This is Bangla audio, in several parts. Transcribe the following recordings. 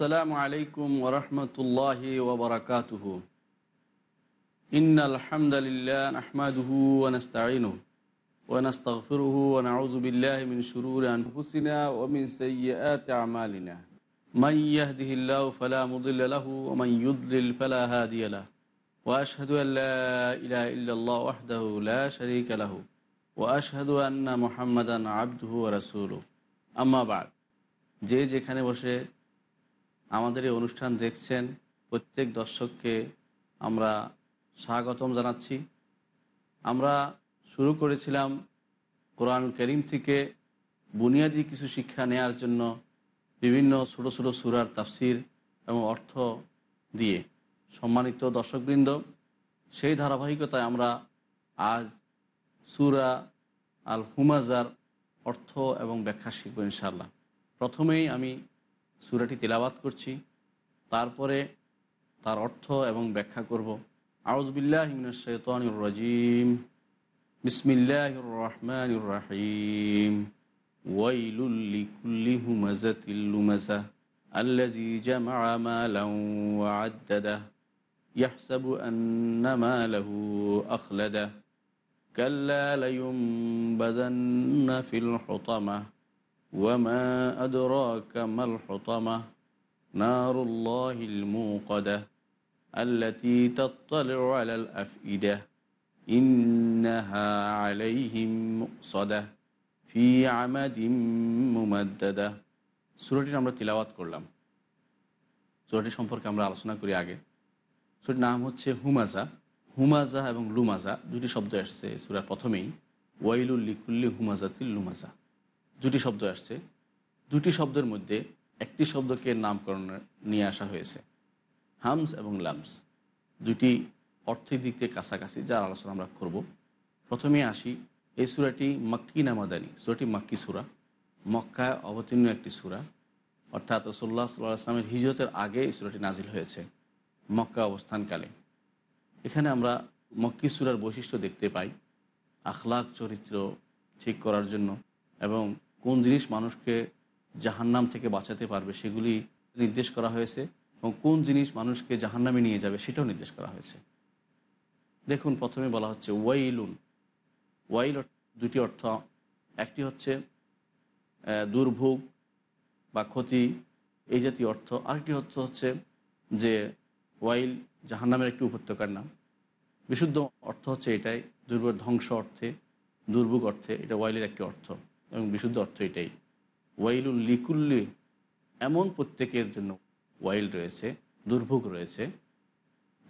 السلام عليكم ورحمة الله وبركاته. إن الحمد لله نحمده ونستعينه ونستغفره ونعوذ بالله من شرور أنفسنا ومن سيئات أعمالنا. من يهده الله فلا مضل له ومن يضلل فلا هادي له. وأشهد أن لا إله إلا الله وحده لا شريك له. وأشهد أن محمدا عبده ورسوله. أما بعد যে যেখানে বসে আমাদের এই অনুষ্ঠান দেখছেন প্রত্যেক দর্শককে আমরা স্বাগতম জানাচ্ছি। আমরা শুরু করেছিলাম কোরআন করিম থেকে বুনিয়াদী কিছু শিক্ষা নেয়ার জন্য বিভিন্ন ছোট ছোট সুরার তাফসির এবং অর্থ দিয়ে। সম্মানিত দর্শকবৃন্দ, সেই ধারাবাহিকতায় আমরা আজ সুরা আল হুমাজার অর্থ এবং ব্যাখ্যা শিখব ইনশাল্লাহ প্রথমেই আমি সুরাটি তেলাবাত করছি তারপরে তার অর্থ এবং ব্যাখ্যা করব আউজবিল্লাহিমিনশাইতানুর রাজিম বিসমিল্লাহ রহমান রাহিম ওয়াইলুল্লি কুল্লি হুমাজাতিল্লুমাজা الذي جمع مالا وعدده يحسب أن ماله أخلده كلا لينبذن في الحطمة وما أدراك ما الحطمة نار الله الموقدة التي تطلع على الأفئدة إنها عليهم مؤصدة في عمد ممددة সুরটির আমরা তিলাওয়াত করলাম সুরটি সম্পর্কে আমরা আলোচনা করি আগে সুরটির নাম হচ্ছে হুমাজা হুমাজা এবং লুমাজা দুটি শব্দ আসছে সুরার প্রথমেই ওয়াইলুল লিকুল্লি হুমাজাতিল লুমাজা দুটি শব্দ আসছে। দুটি শব্দের মধ্যে একটি শব্দকে নামকরণ নিয়ে আসা হয়েছে। হামস এবং লামস দুটি অর্থের দিক থেকে কাছাকাছি যার আলোচনা আমরা করব। প্রথমে আসি এই সুরাটি মাক্কি নামাদানি সুরাটি মাক্কি সুরা। মক্কায় অবতীর্ণ একটি সুরা। অর্থাৎ রসোল্লা সাল্লাহ আসলামের হিজরতের আগে এই সুরাটি নাজিল হয়েছে মক্কা অবস্থানকালে। এখানে আমরা মক্কি সুরার বৈশিষ্ট্য দেখতে পাই। আখলাক চরিত্র ঠিক করার জন্য এবং কোন জিনিস মানুষকে জাহান্নাম থেকে বাঁচাতে পারবে সেগুলি নির্দেশ করা হয়েছে এবং কোন জিনিস মানুষকে জাহান্নামে নিয়ে যাবে সেটাও নির্দেশ করা হয়েছে। দেখুন, প্রথমে বলা হচ্ছে ওয়াইলুন। ওয়াইল দুটি অর্থ। একটি হচ্ছে দুর্ভোগ বা ক্ষতি, এই জাতীয় অর্থ। আরেকটি অর্থ হচ্ছে যে ওয়াইল জাহান্নামের একটি উপত্যকার নাম। বিশুদ্ধ অর্থ হচ্ছে এটাই দুর্ভোগ ধ্বংস অর্থে, দুর্ভোগ অর্থে এটা ওয়াইলের একটি অর্থ। এবং বিশুদ্ধ অর্থ এটাই। ওয়াইলুল লিকুল্লি, এমন প্রত্যেকের জন্য ওয়াইল রয়েছে, দুর্ভোগ রয়েছে।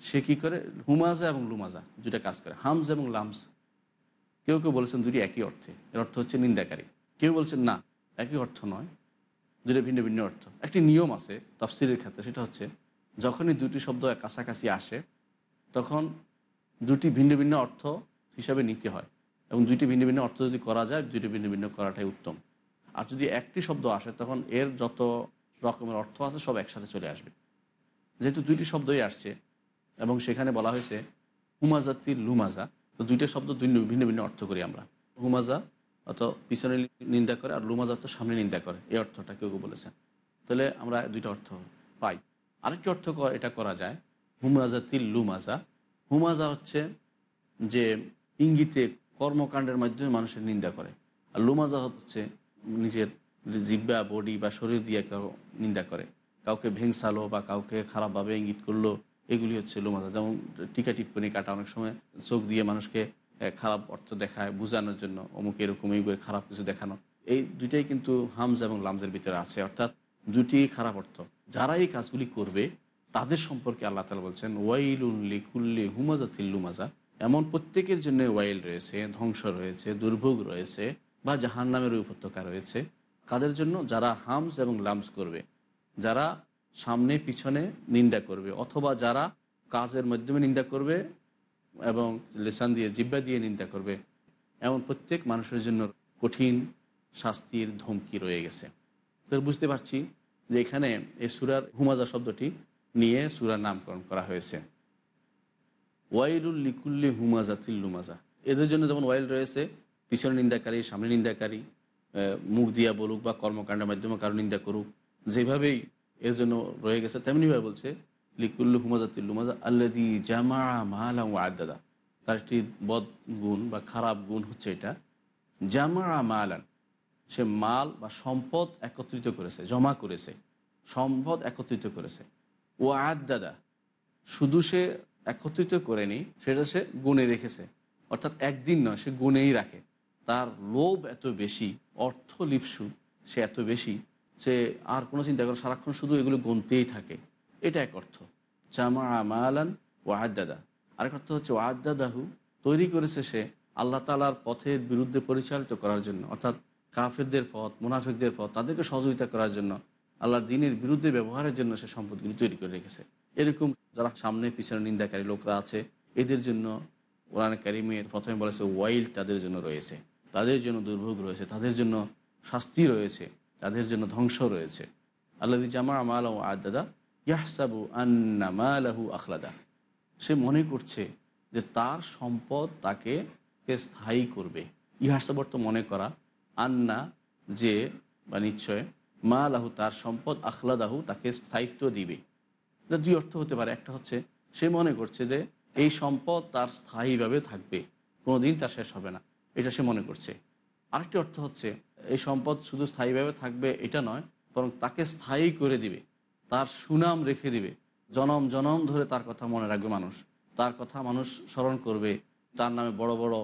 সে কী করে? হুমাজা এবং লুমাজা দুটা কাজ করে। হামস এবং লামস কেউ কেউ বলেছেন দুটি একই অর্থে। এর অর্থ হচ্ছে নিন্দাকারী। কেউ বলছেন না, একই অর্থ নয়। দুটো ভিন্ন ভিন্ন অর্থ। একটি নিয়ম আছে তফসিলের ক্ষেত্রে, সেটা হচ্ছে যখনই দুটি শব্দ কাছাকাছি আসে, তখন দুটি ভিন্ন ভিন্ন অর্থ হিসাবে নিতে হয়। এবং দুইটি ভিন্ন ভিন্ন অর্থ যদি করা যায়, দুইটি ভিন্ন ভিন্ন করাটাই উত্তম। আর যদি একটি শব্দ আসে, তখন এর যত রকমের অর্থ আছে, সব একসাথে চলে আসবে। যেহেতু দুইটি শব্দই আসছে, এবং সেখানে বলা হয়েছে হুমাজাতির লুমাজা, তো দুইটা শব্দ দুই ভিন্ন ভিন্ন অর্থ করি আমরা। হুমাজা অত পিছনে নিন্দা করে, আর লুমাজা তো সামনে নিন্দা করে। এই অর্থটা কেউ কেউ বলেছেন। তাহলে আমরা দুইটা অর্থ পাই। আরেকটি অর্থ এটা করা যায় হুমাজাতির লুমাজা। হুমাজা হচ্ছে যে ইঙ্গিতে কর্মকাণ্ডের মাধ্যমে মানুষের নিন্দা করে। আর লুমাজা হচ্ছে নিজের জিব্বা বডি বা শরীর দিয়ে কেউ নিন্দা করে। কাউকে ভেংসালো বা কাউকে খারাপভাবে ইঙ্গিত করল, এগুলি হচ্ছে লুমাজা যেমন টিকা টিপ্পনি কাটা অনেক সময় চোখ দিয়ে মানুষকে খারাপ অর্থ দেখায় বোঝানোর জন্য, অমুক এরকম, এই খারাপ কিছু দেখানো। এই দুইটাই কিন্তু হামজ এবং লামজের ভিতরে আছে। অর্থাৎ দুটি খারাপ অর্থ। যারা এই কাজগুলি করবে, তাদের সম্পর্কে আল্লাহ তালা বলছেন ওয়াইলুল্লি কুল্লি হুমাজা তিল্লুমাজা এমন প্রত্যেকের জন্য ওয়াইল রয়েছে, ধ্বংস রয়েছে, দুর্ভোগ রয়েছে বা জাহান নামের উপত্যকা রয়েছে। কাদের জন্য? যারা হামস এবং লামস করবে। যারা সামনে, পিছনে নিন্দা করবে অথবা যারা কাজের মাধ্যমে নিন্দা করবে এবং লেসান দিয়ে, জিব্বা দিয়ে নিন্দা করবে। এমন প্রত্যেক মানুষের জন্য কঠিন শাস্তির ধমকি রয়ে গেছে। তো বুঝতে পারছি যে এখানে এই সুরার হুমাজা শব্দটি নিয়ে সুরার নামকরণ করা হয়েছে। ওয়াইলুল লিকুল্লি হুমাজা তিল্লুমাজা এদের জন্য যেমন ওয়াইল রয়েছে, পিছনে নিন্দাকারী, সামনে নিন্দাকারী মুখ দিয়া বলুক বা কর্মকাণ্ডের মাধ্যমে কারও নিন্দা করুক, যেভাবেই এর জন্য রয়ে গেছে, তেমনিভাবে বলছে, লিকুল্লু হুমাজা তিল্লুমাজা আল্লাদি জামা মালা আদাদা। তার একটি বদ গুণ বা খারাপ গুণ হচ্ছে এটা। জামা মালান, সে মাল বা সম্পদ একত্রিত করেছে, জমা করেছে, সম্পদ একত্রিত করেছে। ও আদাদা, শুধু সে একত্রিত করে করেনি সেটা সে গুণে রেখেছে। অর্থাৎ একদিন নয়, সে গুণেই রাখে। তার লোভ এত বেশি, অর্থ লিপসু সে এত বেশি, সে আর কোনো চিন্তা করে সারাক্ষণ শুধু এগুলো গুনতেই থাকে। এটা এক অর্থ। জামা আমালান ওয়াহাদ্দাদা আরেক অর্থ হচ্ছে ওয়াহাদ্দাদাহু তৈরি করেছে সে আল্লাহ তালার পথের বিরুদ্ধে পরিচালিত করার জন্য। অর্থাৎ কাফেরদের পথ, মুনাফেকদের পথ, তাদেরকে সহযোগিতা করার জন্য আল্লাহ দিনের বিরুদ্ধে ব্যবহারের জন্য সে সম্পদগুলি তৈরি করে রেখেছে। এরকম যারা সামনে পিছনে নিন্দাকারী লোকরা আছে, এদের জন্য কোরআন কারিমের প্রথমে বলেছে, ওয়াইল তাদের জন্য রয়েছে, তাদের জন্য দুর্ভোগ রয়েছে, তাদের জন্য শাস্তি রয়েছে, তাদের জন্য ধ্বংস রয়েছে। আল্লাহ জামা আমাল আদাদা ইয়াহসাবু আন্না মালাহু আখলাদা। সে মনে করছে যে তার সম্পদ তাকে স্থায়ী করবে। ইহাসাব তো মনে করা, আন্না যে বা নিশ্চয় মা লাহু তার সম্পদ, আখলাদাহু তাকে স্থায়িত্ব দিবে। এটা দুই অর্থ হতে পারে। একটা হচ্ছে, সে মনে করছে যে এই সম্পদ তার স্থায়ীভাবে থাকবে, কোনোদিন তার শেষ হবে না। এটা সে মনে করছে। আরেকটি অর্থ হচ্ছে, এই সম্পদ শুধু স্থায়ীভাবে থাকবে, এটা নয়, বরং তাকে স্থায়ী করে দিবে, তার সুনাম রেখে দিবে। জনম জনম ধরে তার কথা মনে রাখবে মানুষ। তার কথা মানুষ স্মরণ করবে, তার নামে বড় বড়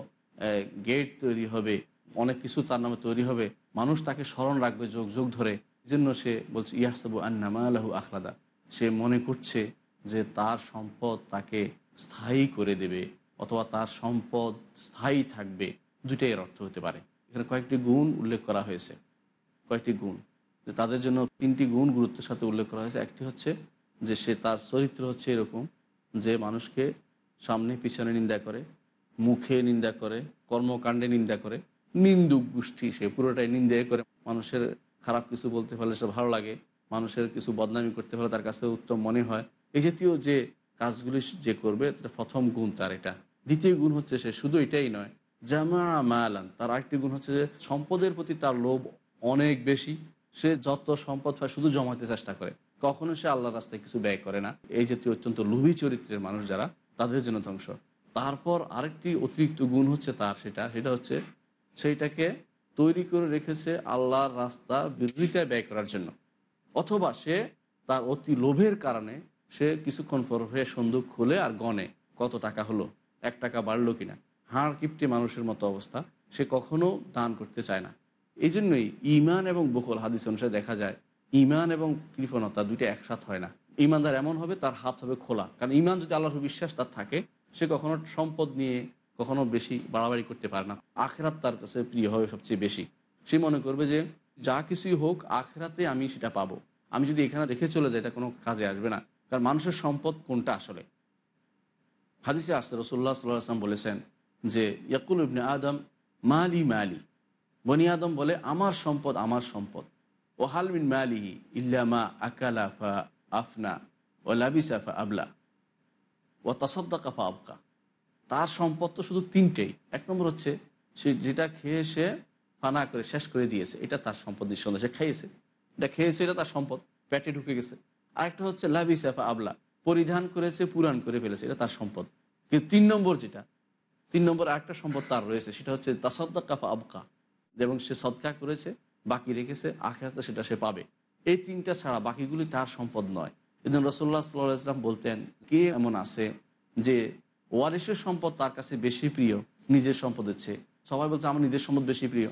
গেট তৈরি হবে, অনেক কিছু তার নামে তৈরি হবে। মানুষ তাকে স্মরণ রাখবে যোগ যোগ ধরে। জন্য সে বলছে ইয়াসাবু আন্নামা আলাহু আখলাদা। সে মনে করছে যে তার সম্পদ তাকে স্থায়ী করে দেবে অথবা তার সম্পদ স্থায়ী থাকবে। দুইটাই এর অর্থ হতে পারে। এখানে কয়েকটি গুণ উল্লেখ করা হয়েছে। কয়েকটি গুণ। যে তাদের জন্য তিনটি গুণ গুরুত্বের সাথে উল্লেখ করা হয়েছে। একটি হচ্ছে যে সে তার চরিত্র হচ্ছে এরকম যে মানুষকে সামনে পিছনে নিন্দা করে, মুখে নিন্দা করে, কর্মকাণ্ডে নিন্দা করে, নিন্দুক গোষ্ঠী সে পুরোটাই নিন্দে করে। মানুষের খারাপ কিছু বলতে পারলে সে ভালো লাগে। মানুষের কিছু বদনামি করতে পারলে তার কাছে উত্তম মনে হয়। এই জাতীয় যে কাজগুলি যে করবে এটা প্রথম গুণ তার এটা। দ্বিতীয় গুণ হচ্ছে সে শুধু এটাই নয় জামা মালান, তার আরেকটি গুণ হচ্ছে যে সম্পদের প্রতি তার লোভ অনেক বেশি। সে যত সম্পদ হয় শুধু জমাতে চেষ্টা করে। কখনো সে আল্লাহ রাস্তায় কিছু ব্যয় করে না। এই জাতীয় অত্যন্ত লোভী চরিত্রের মানুষ যারা, তাদের জন্য ধ্বংস। তারপর আরেকটি অতিরিক্ত গুণ হচ্ছে তার সেটা সেটা হচ্ছে সেইটাকে তৈরি করে রেখেছে আল্লাহর রাস্তা বিরোধিতায় ব্যয় করার জন্য। অথবা সে তার অতি লোভের কারণে সে কিছুক্ষণ পর হয়ে সন্দুক খুলে আর গনে কত টাকা হলো, এক টাকা বাড়লো কিনা। হাড় কিপটে মানুষের মতো অবস্থা, সে কখনো দান করতে চায় না। এই জন্যই ইমান এবং বকুল হাদিস অনুসারে দেখা যায় ইমান এবং কৃপণতা দুইটা একসাথ হয় না। ইমানদার এমন হবে, তার হাত হবে খোলা। কারণ ইমান যদি আল্লাহর বিশ্বাস তার থাকে, সে কখনো সম্পদ নিয়ে কখনো বেশি বাড়াবাড়ি করতে পারে না। আখেরাত তার কাছে প্রিয় হবে সবচেয়ে বেশি। সে মনে করবে যে যা কিছুই হোক, আখরাতে আমি সেটা পাবো। আমি যদি এখানে রেখে চলে যাই, এটা কোনো কাজে আসবে না। কারণ মানুষের সম্পদ কোনটা আসলে? হাদিসে আসতে রসুল্লাহ সাল্লাহ আসলাম বলেছেন যে, ইয়াকুল ইবনে আদম, মালি মালি। বনি আদম বলে, আমার সম্পদ আমার সম্পদ। ও হালমিন মালিহি ইল্লামা আকালা ফা আফনা ও লাবিসা ফা আবলা। ও তাসদ্দাকা ফা আবকা। তার সম্পদ তো শুধু তিনটেই। এক নম্বর হচ্ছে, সে যেটা খেয়ে সে ফানা করে শেষ করে দিয়েছে। এটা তার সম্পদ নিঃসন্দেহ। সে খেয়েছে। এটা খেয়েছে, এটা তার সম্পদ। পেটে ঢুকে গেছে। আরেকটা হচ্ছে লাবিসাফা আবলা। পরিধান করেছে, পুরাণ করে ফেলেছে। এটা তার সম্পদ। কিন্তু তিন নম্বর যেটা, তিন নম্বর আরেকটা সম্পদ তার রয়েছে। সেটা হচ্ছে তাসদ্দা কাফা আবকা। এবং সে সদকা করেছে, বাকি রেখেছে, আখেরাতে সেটা সে পাবে। এই তিনটা ছাড়া বাকিগুলি তার সম্পদ নয়। এদিন রসল্লাহ সাল্লাহ ইসলাম বলতেন, কে এমন আছে যে ওয়ারিসের সম্পদ তার কাছে বেশি প্রিয়, নিজের সম্পদের চেয়ে? সবাই বলছে, আমার নিজের সম্পদ বেশি প্রিয়।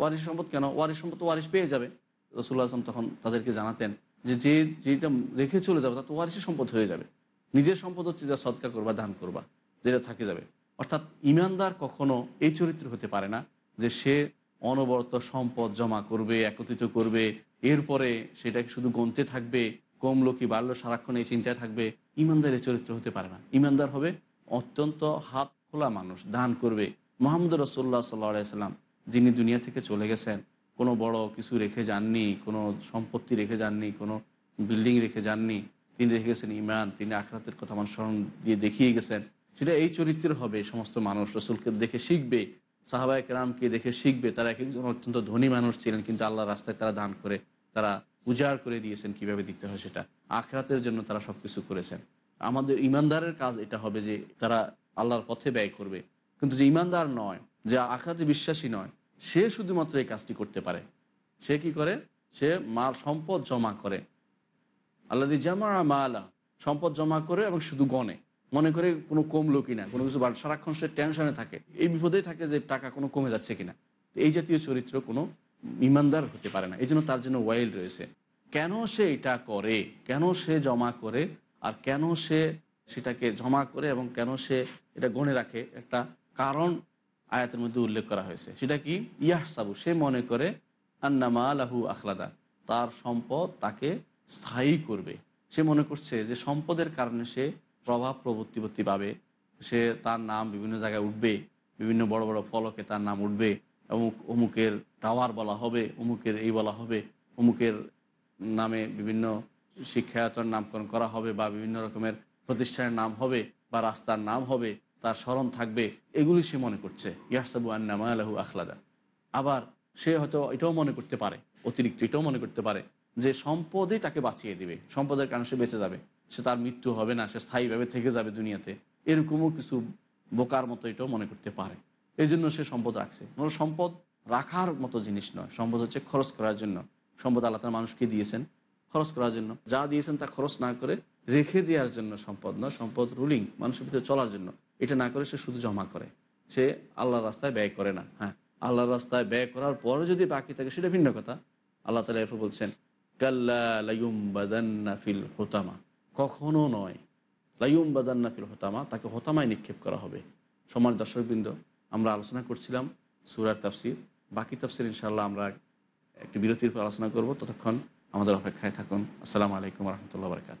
ওয়ারিশ সম্পদ কেন? ওয়ারিশ সম্পদ তো ওয়ারিশ পেয়ে যাবে। রসুল্লাহ আসলাম তখন তাদেরকে জানাতেন যে যে যেটা রেখে চলে যাবে তা তো ওয়ারিশের সম্পদ হয়ে যাবে। নিজের সম্পদ হচ্ছে যা সৎকা করবা, দান করবা, যেটা থাকে যাবে। অর্থাৎ ইমানদার কখনো এই চরিত্র হতে পারে না যে, সে অনবরত সম্পদ জমা করবে, একত্রিত করবে, এরপরে সেটাকে শুধু গনতে থাকবে কমলো কি বাড়লো, সারাক্ষণ এই চিন্তায় থাকবে। ইমানদার ইমানদারের চরিত্র হতে পারে না। ইমানদার হবে অত্যন্ত হাত খোলা মানুষ, দান করবে। মোহাম্মদ রসোল্লা সাল্লা সাল্লাম যিনি দুনিয়া থেকে চলে গেছেন, কোনো বড় কিছু রেখে যাননি, কোনো সম্পত্তি রেখে যাননি, কোনো বিল্ডিং রেখে যাননি, তিনি রেখে গেছেন ইমান, তিনি আখরাতের কথা মানুষ স্মরণ দিয়ে দেখিয়ে গেছেন। সেটা এই চরিত্রের হবে সমস্ত মানুষ রসুলকে দেখে শিখবে, সাহাবায় কেরামকে দেখে শিখবে, তারা এক একজন অত্যন্ত ধনী মানুষ ছিলেন, কিন্তু আল্লাহ রাস্তায় তারা দান করে, তারা উজাড় করে দিয়েছেন কীভাবে দিতে হয় সেটা। আখরাতের জন্য তারা সব কিছু করেছেন। আমাদের ইমানদারের কাজ এটা হবে যে তারা আল্লাহর পথে ব্যয় করবে। কিন্তু যে ইমানদার নয়, যে আখরাতে বিশ্বাসী নয় সে শুধুমাত্র এই কাজটি করতে পারে। সে কি করে? সে মাল, সম্পদ জমা করে। আল্লাহ জামা মালা, সম্পদ জমা করে এবং শুধু গনে মনে করে কোনো কমলো কিনা কোনো কিছু সারাক্ষণ সে টেনশনে থাকে। এই বিপদেই থাকে যে টাকা কোনো কমে যাচ্ছে কিনা। এই জাতীয় চরিত্র কোনো ইমানদার হতে পারে না। এই জন্য তার জন্য ওয়াইল রয়েছে। কেন সে এটা করে? কেন সে জমা করে? আর কেন সে সেটাকে জমা করে এবং কেন সে এটা গণে রাখে? একটা কারণ আয়াতের মধ্যে উল্লেখ করা হয়েছে। সেটা কি? ইয়াহসাবু, সে মনে করে, আন্নামা লাহু আখলাদা, তার সম্পদ তাকে স্থায়ী করবে। সে মনে করছে যে সম্পদের কারণে সে প্রভাব প্রবর্তিপত্তি পাবে। সে তার নাম বিভিন্ন জায়গায় উঠবে, বিভিন্ন বড় বড় ফলকে তার নাম উঠবে, অমুক, অমুকের টাওয়ার বলা হবে, অমুকের এই বলা হবে, অমুকের নামে বিভিন্ন শিক্ষায়তন নামকরণ করা হবে বা বিভিন্ন রকমের প্রতিষ্ঠানের নাম হবে বা রাস্তার নাম হবে। তার স্মরণ থাকবে, এগুলি সে মনে করছে। ইয়াসাবু আন্নামা আলাহু আখলাদা। আবার সে হয়তো এটাও মনে করতে পারে, অতিরিক্ত এটাও মনে করতে পারে যে সম্পদই তাকে বাঁচিয়ে দিবে, সম্পদের কারণে সে বেঁচে যাবে। সে তার মৃত্যু হবে না, সে স্থায়ীভাবে থেকে যাবে দুনিয়াতে। এরকমও কিছু বোকার মতো এটাও মনে করতে পারে। এই জন্য সে সম্পদ রাখছে। কোনো সম্পদ রাখার মতো জিনিস নয়। সম্পদ হচ্ছে খরচ করার জন্য। সম্পদ আল্লাহ তার মানুষকে দিয়েছেন খরচ করার জন্য। যা দিয়েছেন তা খরচ না করে রেখে দেওয়ার জন্য সম্পদ নয়। সম্পদ রুলিং মানুষের ভিতরে চলার জন্য। এটা না করে সে শুধু জমা করে। সে আল্লাহর রাস্তায় ব্যয় করে না হ্যাঁ। আল্লাহর রাস্তায় ব্যয় করার পরে যদি বাকি থাকে, সেটা ভিন্ন কথা। আল্লাহ তালা এরপর বলছেন, কাল্লা লাইম ফিল হোতামা। কখনো নয় লাইম বাদান্না ফিল হোতামা, তাকে হোতামায় নিক্ষেপ করা হবে। সমাজ দর্শকবৃন্দ, আমরা আলোচনা করছিলাম সুরার তাফসির। বাকি তাফসির ইনশাল্লাহ আমরা একটি বিরতির পর আলোচনা করব। ততক্ষণ আমাদের অপেক্ষায় থাকুন। আসসালামু আলাইকুম রহমতুল্লাহ বারকাত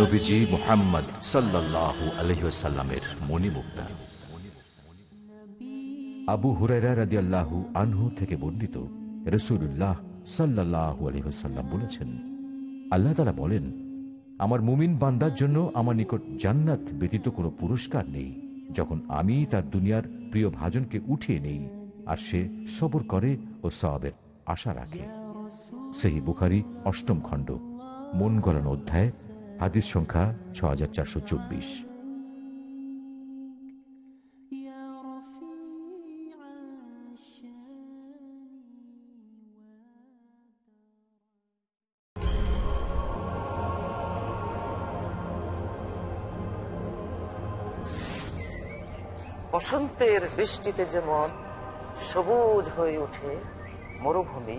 নবীজি মোহাম্মদ সাল্লাল্লাহু আলহিসাল্লামের মণিমুক্তা। আবু হুরাইরা রাদিয়াল্লাহু আনহু থেকে বর্ণিত রসুল্লাহ সাল্লাল্লাহু আলহিহাল্লাম বলেছেন, আল্লাহ তালা বলেন, আমার মুমিন বান্দার জন্য আমার নিকট জান্নাত ব্যতীত কোনো পুরস্কার নেই। যখন আমি তার দুনিয়ার প্রিয় ভাজনকে উঠিয়ে নেই, আর সে সবর করে ও সবের আশা রাখে। সেই বুখারি অষ্টম খণ্ড, মন গলানো অধ্যায় হাদিস সংখ্যা ছ হাজার চারশো চব্বিশ। বসন্তের বৃষ্টিতে যেমন সবুজ হয়ে ওঠে মরুভূমি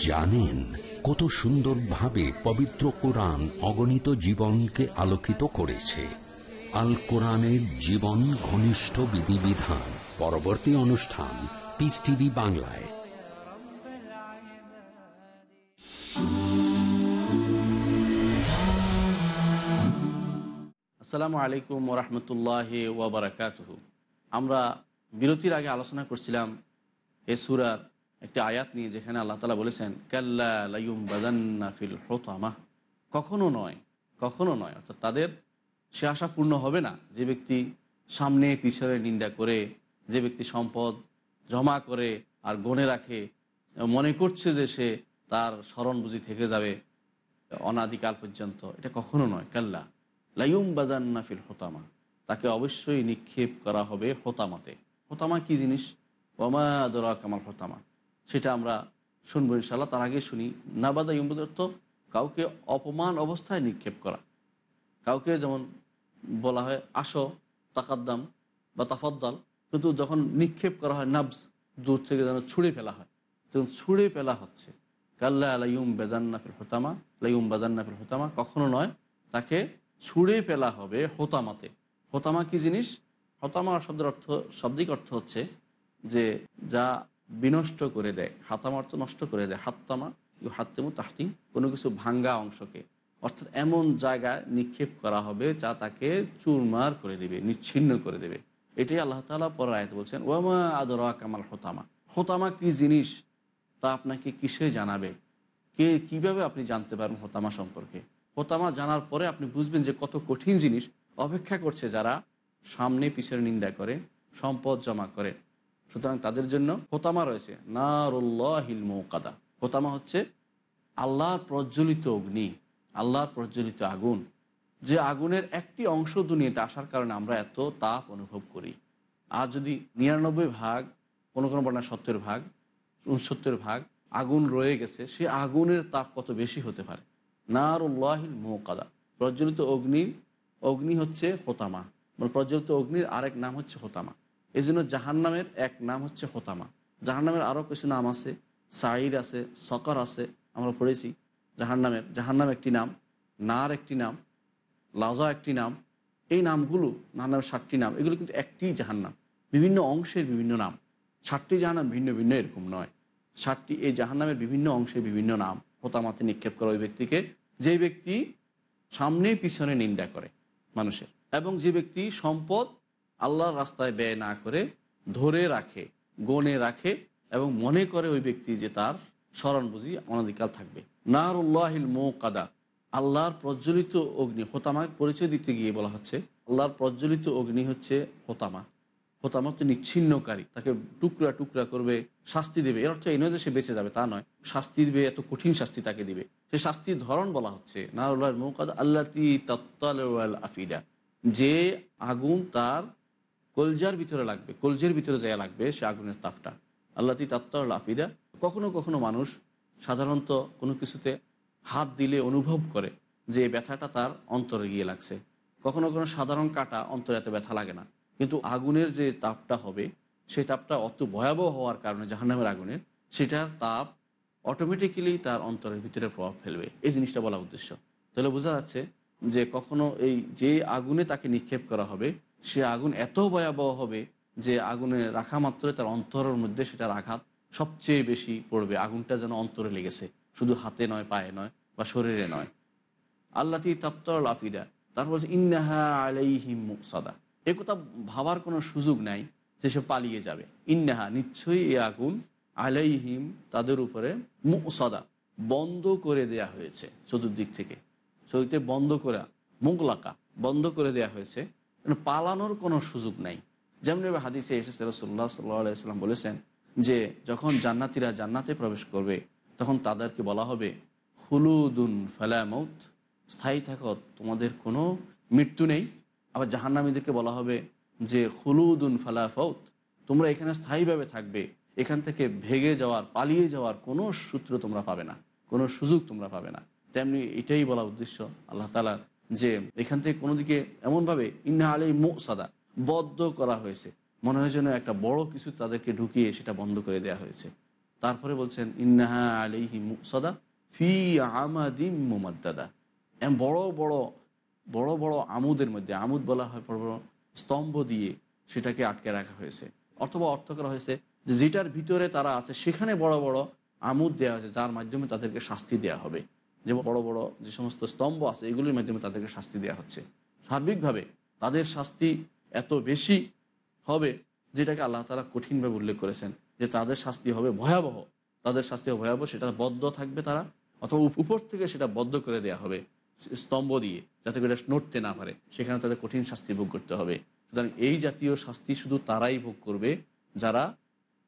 জানেন কত সুন্দরভাবে পবিত্র কোরআন অগণিত জীবনকে আলোকিত করেছে। আল কোরআনের জীবন ঘনিষ্ঠ বিধিবিধান। পরবর্তী অনুষ্ঠান পিস টিভি বাংলায়। আসসালামু আলাইকুম ওরহমতুল্লাহ ওবরাকাত আমরা বিরতির আগে আলোচনা করছিলাম এ সুরার একটি আয়াত নিয়ে, যেখানে আল্লাহ তালা বলেছেন, কাল্লা লাইম বাজান্না কখনো নয় কখনো নয়, অর্থাৎ তাদের সে আশা পূর্ণ হবে না। যে ব্যক্তি সামনে পিছনে নিন্দা করে, যে ব্যক্তি সম্পদ জমা করে আর গনে রাখে, মনে করছে যে সে তার স্মরণ বুঝি থেকে যাবে অনাদিকাল পর্যন্ত, এটা কখনো নয়, কাল্লা। লাইম বাজান্না ফিল হোতামা। তাকে অবশ্যই নিক্ষেপ করা হবে হোতামাতে। হোতামা কি জিনিস? ওমা দরা কামাল হোতামা। সেটা আমরা শুনব ইনশাল্লাহ তার আগে শুনি। নাবাদা ইউম্বদের তো কাউকে অপমান অবস্থায় নিক্ষেপ করা। কাউকে যেমন বলা হয়, আসো, তাকাদ্দাম বা তাফাদ্দাল, কিন্তু যখন নিক্ষেপ করা হয় নাবস দূর থেকে যেন ছুঁড়ে ফেলা হয়, তখন ছুঁড়ে ফেলা হচ্ছে। কাল্লা আলাইম বেদান্নাফিল হোতামা লাইম বেদান্নাফিল হোতামা কখনো নয়, তাকে ছুঁড়ে ফেলা হবে হোতামাতে। হোতামা কি জিনিস? হতামা শব্দের অর্থ, শাব্দিক অর্থ হচ্ছে যে যা বিনষ্ট করে দেয়, হাতামা অর্থ নষ্ট করে দেয়। হাত্তামা, ইউ হাত্তেমু তাহতিম, কোনো কিছু ভাঙ্গা অংশকে। অর্থাৎ এমন জায়গায় নিক্ষেপ করা হবে যা তাকে চুরমার করে দেবে, নিচ্ছিন্ন করে দেবে। এটাই আল্লাহ তালা পর আয়ত বলছেন, ওয়ামা আদরা কামাল হোতামা। হোতামা কি জিনিস? তা আপনাকে কিসে জানাবে? কে, কীভাবে আপনি জানতে পারবেন হোতামা সম্পর্কে? হোতামা জানার পরে আপনি বুঝবেন যে কত কঠিন জিনিস। অপেক্ষা করছে যারা সামনে পিছনে নিন্দা করে, সম্পদ জমা করে। সুতরাং তাদের জন্য হোতামা রয়েছে, নারুল্লাহিল মৌকাদা। হোতামা হচ্ছে আল্লাহর প্রজ্বলিত অগ্নি, আল্লাহর প্রজ্বলিত আগুন। যে আগুনের একটি অংশ দুনিয়াতে আসার কারণে আমরা এত তাপ অনুভব করি। আর যদি নিরানব্বই ভাগ, কোনো কোনো বর্ণা সত্তর ভাগ, উনসত্তর ভাগ আগুন রয়ে গেছে, সে আগুনের তাপ কত বেশি হতে পারে? নারুল্লাহিল মৌকাদা প্রজ্বলিত অগ্নির অগ্নি হচ্ছে হোতামা মানে প্রজ্বলিত অগ্নির আরেক নাম হচ্ছে হোতামা এই জন্য জাহান্নামের এক নাম হচ্ছে হোতামা জাহান্নামের আরও কিছু নাম আছে। সাইর আছে, সকর আছে, আমরা পড়েছি। জাহান্নামের, জাহান্নাম একটি নাম, নার একটি নাম, লাজা একটি নাম। এই নামগুলো নামের ষাটটি নাম, এগুলো কিন্তু একটি জাহান্নাম। বিভিন্ন অংশের বিভিন্ন নাম। ষাটটি জাহান্নাম ভিন্ন ভিন্ন এরকম নয়। ষাটটি এই জাহান্নামের বিভিন্ন অংশের বিভিন্ন নাম। হোতামাতে নিক্ষেপ করা ওই ব্যক্তিকে। যে ব্যক্তি সামনে পিছনে নিন্দা করে মানুষের। এবং যে ব্যক্তি সম্পদ আল্লাহর রাস্তায় ব্যয় না করে ধরে রাখে, গনে রাখে এবং মনে করে ওই ব্যক্তি যে তার স্মরণ বুঝি অনাদিকাল থাকবে। নারুল্লাহিল মো কাদা আল্লাহর প্রজ্বলিত অগ্নি, হোতামার পরিচয় দিতে গিয়ে বলা হচ্ছে, আল্লাহর প্রজ্বলিত অগ্নি হচ্ছে হোতামা। হোতামা হচ্ছে নিচ্ছিন্নকারী, তাকে টুকরা টুকরা করবে, শাস্তি দেবে। এর অর্থ এই নয় যে সে বেঁচে যাবে, তা নয়। শাস্তি দেবে, এত কঠিন শাস্তি তাকে দিবে। সে শাস্তির ধরন বলা হচ্ছে নারুল্লাহ মৌকাদ আল্লাহ আফিদা। যে আগুন তার কলজার ভিতরে লাগবে, কলজের ভিতরে যায় লাগবে, সে আগুনের তাপটা। আল্লাহ তাত্তাল আফিদা। কখনো কখনো মানুষ সাধারণত কোনো কিছুতে হাত দিলে অনুভব করে যে ব্যথাটা তার অন্তরে গিয়ে লাগছে। কখনো কখনো সাধারণ কাটা অন্তরে এত ব্যথা লাগে না। কিন্তু আগুনের যে তাপটা হবে সেই তাপটা অত ভয়াবহ হওয়ার কারণে জাহান্নামের আগুনের, সেটার তাপ অটোমেটিক্যালি তার অন্তরের ভিতরে প্রভাব ফেলবে। এই জিনিসটা বলা উদ্দেশ্য। তাহলে বোঝা যাচ্ছে যে কখনো এই যে আগুনে তাকে নিক্ষেপ করা হবে, সে আগুন এত ভয়াবহ হবে যে আগুনে রাখা মাত্র তার অন্তরের মধ্যে সেটার আঘাত সবচেয়ে বেশি পড়বে। আগুনটা যেন অন্তরে লেগেছে, শুধু হাতে নয়, পায়ে নয় বা শরীরে নয়। আল্লাতি তাপ্তর আফিদা, তারপর ইন্নাহা আলাইহিম মুকসাদা। এ কথা ভাবার কোনো সুযোগ নাই যে সে পালিয়ে যাবে। ইন্নাহা নিশ্চয়ই এ আগুন আলাইহিম তাদের উপরে মুকসাদা, বন্ধ করে দেয়া হয়েছে চতুর্দিক থেকে। চতুর্দিক বন্ধ করা, মুগলাকা, বন্ধ করে দেয়া হয়েছে। মানে পালানোর কোনো সুযোগ নাই। যেমন এবার হাদিসে এসেছে রসুল্লাহ সাল্লাম বলেছেন যে, যখন জান্নাতিরা জান্নাতে প্রবেশ করবে, তখন তাদেরকে বলা হবে হুলুদুন ফালামৌত স্থায়ী থাকত, তোমাদের কোনো মৃত্যু নেই। আবার জাহান্নামীদেরকে বলা হবে যে হুলুদুন ফালাফৌত তোমরা এখানে স্থায়ীভাবে থাকবে। এখান থেকে ভেগে যাওয়ার, পালিয়ে যাওয়ার কোনো সূত্র তোমরা পাবে না, কোনো সুযোগ তোমরা পাবে না। তেমনি এটাই বলা উদ্দেশ্য আল্লাহ তালার যে, এখান থেকে কোনো দিকে এমনভাবে, ইন্না আলী মো সাদা বদ্ধ করা হয়েছে। মনে হয় যেন একটা বড় কিছু তাদেরকে ঢুকিয়ে সেটা বন্ধ করে দেওয়া হয়েছে। তারপরে বলছেন ইন্নাহা আলিহি মুসাদা ফি আমাদিম মুমাদ্দাদা। এম বড় বড় বড় বড় আমুদের মধ্যে, আমুদ বলা হয়, বড় বড় স্তম্ভ দিয়ে সেটাকে আটকে রাখা হয়েছে। অথবা অর্থ করা হয়েছে যে যেটার ভিতরে তারা আছে, সেখানে বড় বড় আমুদ দেওয়া হয়েছে, যার মাধ্যমে তাদেরকে শাস্তি দেওয়া হবে। যে বড় বড় যে সমস্ত স্তম্ভ আছে, এগুলির মাধ্যমে তাদেরকে শাস্তি দেওয়া হচ্ছে। সার্বিকভাবে তাদের শাস্তি এত বেশি হবে যেটাকে আল্লাহ তালা কঠিনভাবে উল্লেখ করেছেন, যে তাদের শাস্তি হবে ভয়াবহ। তাদের শাস্তি হবে ভয়াবহ, সেটা বদ্ধ থাকবে তারা, অথবা উপ- উপর থেকে সেটা বদ্ধ করে দেওয়া হবে। স্তম্ভ দিয়ে যাতে করে নড়তে না পারে, সেখানে তাদের কঠিন শাস্তি ভোগ করতে হবে। সুতরাং এই জাতীয় শাস্তি শুধু তারাই ভোগ করবে যারা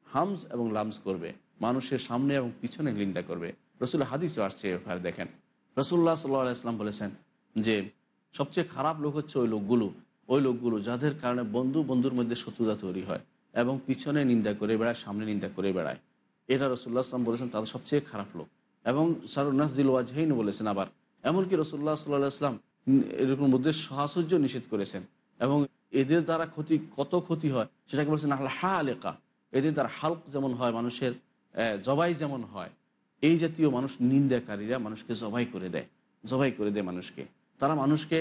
হামস এবং লামস করবে, মানুষের সামনে এবং পিছনে নিন্দা করবে। রসুল হাদিসও আসছে এভাবে দেখেন। রসুল্লাহ সাল্লাহ ইসলাম বলেছেন যে, সবচেয়ে খারাপ লোক হচ্ছে ওই লোকগুলো ওই লোকগুলো যাদের কারণে বন্ধু বন্ধুর মধ্যে শত্রুতা তৈরি হয় এবং পিছনে নিন্দা করে বেড়ায়, সামনে নিন্দা করে বেড়ায়। এটা রসুল্লাহ আসলাম বলেছেন তাদের সবচেয়ে খারাপ লোক। এবং সারুনাস দিল ওয়াজহাইন বলেছেন আবার এমনকি রসুল্লাহ সাল্লাহ আসলাম এরকম মধ্যে সাহসর্য নিষেধ করেছেন এবং এদের দ্বারা ক্ষতি কত ক্ষতি হয় সেটাকে বলছেন আল্লাহ হা আলেকা এদের দ্বারা হালক যেমন হয়, মানুষের জবাই যেমন হয়, এই জাতীয় মানুষ নিন্দাকারীরা মানুষকে জবাই করে দেয়, জবাই করে দেয় মানুষকে। তারা মানুষকে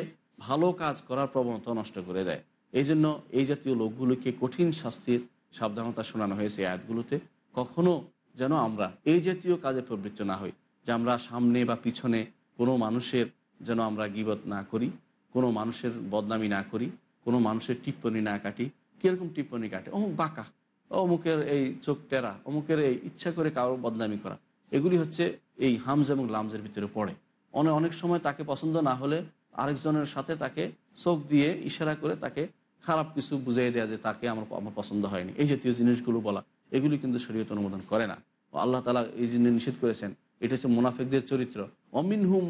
ভালো কাজ করার প্রবণতা নষ্ট করে দেয়। এই জন্য এই জাতীয় লোকগুলোকে কঠিন শাস্তির সাবধানতা শোনানো হয়েছে আয়াতগুলোতে। কখনো যেন আমরা এই জাতীয় কাজে প্রবৃত্ত না হই, যে আমরা সামনে বা পিছনে কোনো মানুষের যেন আমরা গিবত না করি, কোনো মানুষের বদনামি না করি, কোনো মানুষের টিপ্পনি না কাটি। কীরকম টিপ্পনি কাটে? অমুক বাঁকা, অমুকের এই চোখ টেরা, অমুকের এই ইচ্ছা করে কারোর বদনামি করা। এগুলি হচ্ছে এই হামজ এবং লামজের ভিতরে পড়ে। অনেক অনেক সময় তাকে পছন্দ না হলে আরেকজনের সাথে তাকে চোখ দিয়ে ইশারা করে তাকে খারাপ কিছু বুঝিয়ে দেওয়া যে তাকে আমার আমার পছন্দ হয়নি। এই জাতীয় জিনিসগুলো বলা, এগুলি কিন্তু শরীয়ত অনুমোদন করে না। আল্লাহ তালা এই জিনিস নিষেধ করেছেন, এটা হচ্ছে মুনাফিকদের চরিত্র। অমিন হুম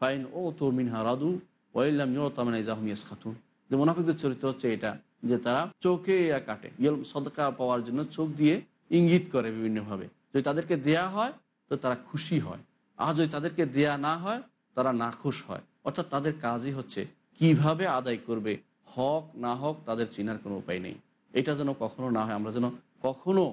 ফাইন ও রাদু খাতুন যে মুনাফিকদের চরিত্র হচ্ছে এটা, যে তারা চোখে কাটে। সদকা পাওয়ার জন্য চোখ দিয়ে ইঙ্গিত করে বিভিন্নভাবে। যদি তাদেরকে দেয়া হয়, তো তারা খুশি হয়। আর যদি তাদেরকে দেয়া না হয়, তারা নাখুশ হয়। অর্থাৎ তাদের কাজই হচ্ছে কীভাবে আদায় করবে, হক, না হক, তাদের চেনার কোনো উপায় নেই। এটা যেন কখনো না হয়। আমরা যেন কখনো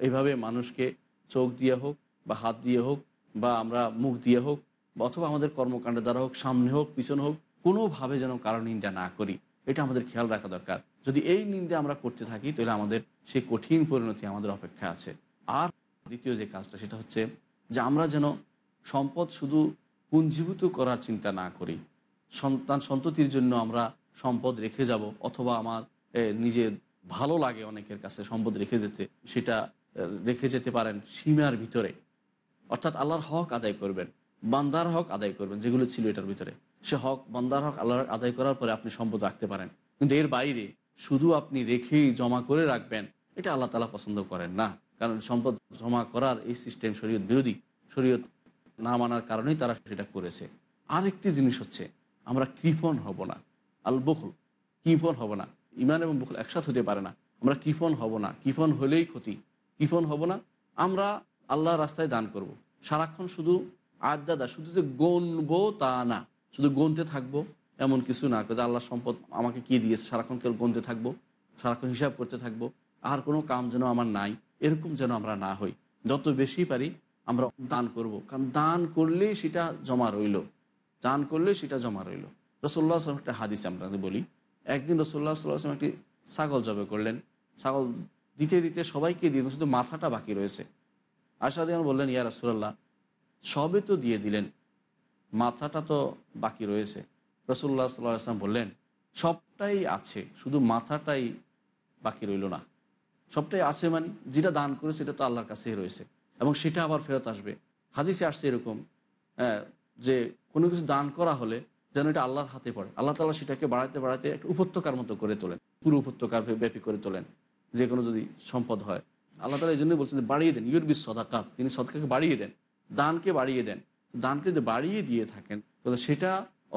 এইভাবে মানুষকে চোখ দিয়ে হোক বা হাত দিয়ে হোক বা আমরা মুখ দিয়ে হোক বা অথবা আমাদের কর্মকাণ্ডের দ্বারা হোক, সামনে হোক, পিছনে হোক, কোনোভাবে যেন কারও নিন্দা না করি। এটা আমাদের খেয়াল রাখা দরকার। যদি এই নিন্দা আমরা করতে থাকি, তাহলে আমাদের সেই কঠিন পরিণতি আমাদের অপেক্ষা আছে। আর দ্বিতীয় যে কাজটা, সেটা হচ্ছে যে আমরা যেন সম্পদ শুধু পুঞ্জীভূত করার চিন্তা না করি। সন্তান সন্ততির জন্য আমরা সম্পদ রেখে যাব, অথবা আমার নিজের ভালো লাগে অনেকের কাছে সম্পদ রেখে যেতে, সেটা রেখে যেতে পারেন সীমার ভিতরে। অর্থাৎ আল্লাহর হক আদায় করবেন, বান্দার হক আদায় করবেন, যেগুলো ছিল এটার ভিতরে। সে হক, বান্দার হক আল্লাহর আদায় করার পরে আপনি সম্পদ রাখতে পারেন। কিন্তু এর বাইরে শুধু আপনি রেখেই জমা করে রাখবেন, এটা আল্লাহ তালা পছন্দ করেন না। কারণ সম্পদ জমা করার এই সিস্টেম শরীয়ত বিরোধী। শরীয়ত না মানার কারণেই তারা সেটা করেছে। আরেকটি জিনিস হচ্ছে, আমরা কৃপণ হব না। আল বকুল কৃপণ হব না। ইমান এবং বকুল একসাথ হতে পারে না। আমরা কৃপণ হব না। কৃপণ হলেই ক্ষতি। কৃপণ হব না। আমরা আল্লাহ রাস্তায় দান করব। সারাক্ষণ শুধু আদাদা শুধু যে গণবো তা না, শুধু গনতে থাকব এমন কিছু না। যে আল্লাহ সম্পদ আমাকে কি দিয়েছে? সারাক্ষণ কেউ গনতে থাকব? সারাক্ষণ হিসাব করতে থাকব? আর কোনো কাম যেন আমার নাই, এরকম যেন আমরা না হই। যত বেশি পারি আমরা দান করব। কারণ দান করলেই সেটা জমা রইল। দান করলে সেটা জমা রইল। রসোল্লা আসলাম একটা হাদিস আমরা বলি, একদিন রসোল্লা সাল্লাহ আসলাম একটি ছাগল জবে করলেন। ছাগল দিতে দিতে সবাইকে দিয়ে শুধু মাথাটা বাকি রয়েছে। আশাদ বললেন, ইয়া রাসুল্লাহ সবে তো দিয়ে দিলেন, মাথাটা তো বাকি রয়েছে। রসুল্লাহ সাল্লাহ আসলাম বললেন, সবটাই আছে, শুধু মাথাটাই বাকি রইল না। সবটাই আছে মানে যেটা দান করে সেটা তো আল্লাহর কাছেই রয়েছে এবং সেটা আবার ফেরত আসবে। হাদিসে আসছে এরকম যে কোনো কিছু দান করা হলে যেন এটা আল্লাহর হাতে পড়ে। আল্লাহ তালা সেটাকে বাড়াতে বাড়াতে একটা উপত্যকার মতো করে তোলেন, পুরো উপত্যকার ব্যাপী করে তোলেন। যে কোনো যদি সম্পদ হয় আল্লাহ তালা এই জন্যই বলছেন যে বাড়িয়ে দেন ইউরবিস সদাকাত, তিনি সদকাকে বাড়িয়ে দেন, দানকে বাড়িয়ে দেন। দানকে যদি বাড়িয়ে দিয়ে থাকেন, তাহলে সেটা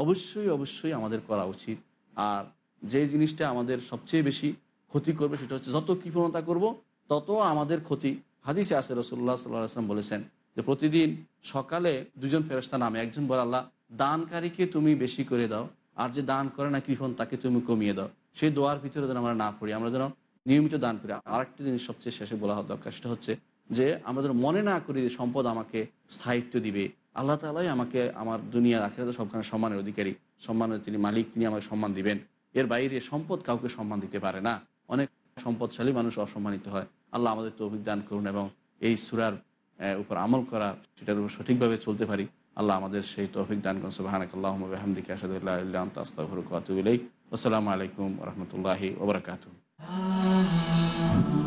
অবশ্যই অবশ্যই আমাদের করা উচিত। আর যে জিনিসটা আমাদের সবচেয়ে বেশি ক্ষতি করবে সেটা হচ্ছে যত কৃপণতা করব, তত আমাদের ক্ষতি। হাদিসে আসে রসুল্লাহ সাল্লাহ আসলাম বলেছেন যে প্রতিদিন সকালে দুজন ফেরস্তা নামে একজন বলে, আল্লাহ, দানকারীকে তুমি বেশি করে দাও, আর যে দান করে না কৃপণ তাকে তুমি কমিয়ে দাও। সেই দোয়ার ভিতরে যেন আমরা না পড়ি, আমরা যেন নিয়মিত দান করি। আরেকটি জিনিস সবচেয়ে শেষে বলা দরকার, সেটা হচ্ছে যে যেন মনে না করি যে সম্পদ আমাকে স্থায়িত্ব দিবে। আল্লাহ তালাই আমাকে, আমার দুনিয়া আখেরাতে সবখানে সম্মানের অধিকারী। সম্মানের তিনি মালিক, তিনি আমাকে সম্মান দিবেন। এর বাইরে সম্পদ কাউকে সম্মান দিতে পারে না। অনেক সম্পদশালী মানুষ অসম্মানিত হয়। আল্লাহ আমাদের তো অভিজ্ঞান করুন এবং এই সুরার উপর আমল করা সেটার উপর সঠিকভাবে চলতে পারি। আল্লাহ আমাদের সেই তৌফিক দান করুন। সুবাহানক আল্লাহমদিকে আসাদুল্লাহ আস্তাফরকাতুলাই আসসালামু আলাইকুম রহমতুল্লাহি ওবরাকাত উত্তম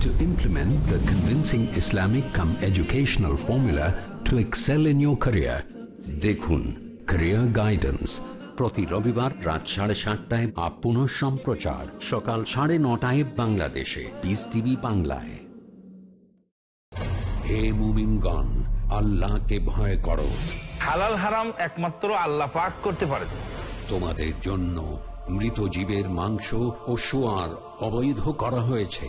To implement the convincing Islamic come educational formula to excel in your career. দেখুন। Career Guidance. প্রতি রবিবার রাত সাড়ে সাতটায় বা পুনঃ সম্প্রচার। সকাল সাড়ে নটায় বাংলাদেশে। পিস টিভি বাংলায়। হে মুমিনগণ আল্লাহকে ভয় করো। হালাল হারাম একমাত্র আল্লাহ পাক করতে পারেন তোমাদের জন্য মৃত জীবের মাংস ও সোয়ার অবৈধ করা হয়েছে।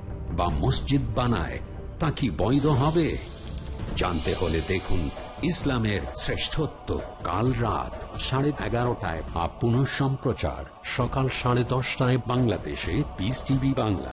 বা মসজিদ বানায়, তা কি বৈধ হবে? জানতে হলে দেখুন ইসলামের শ্রেষ্ঠত্ব কাল রাত সাড়ে এগারোটায় বা পুনঃ সম্প্রচার সকাল সাড়ে দশটায় বাংলাদেশে পিস টিভি বাংলা।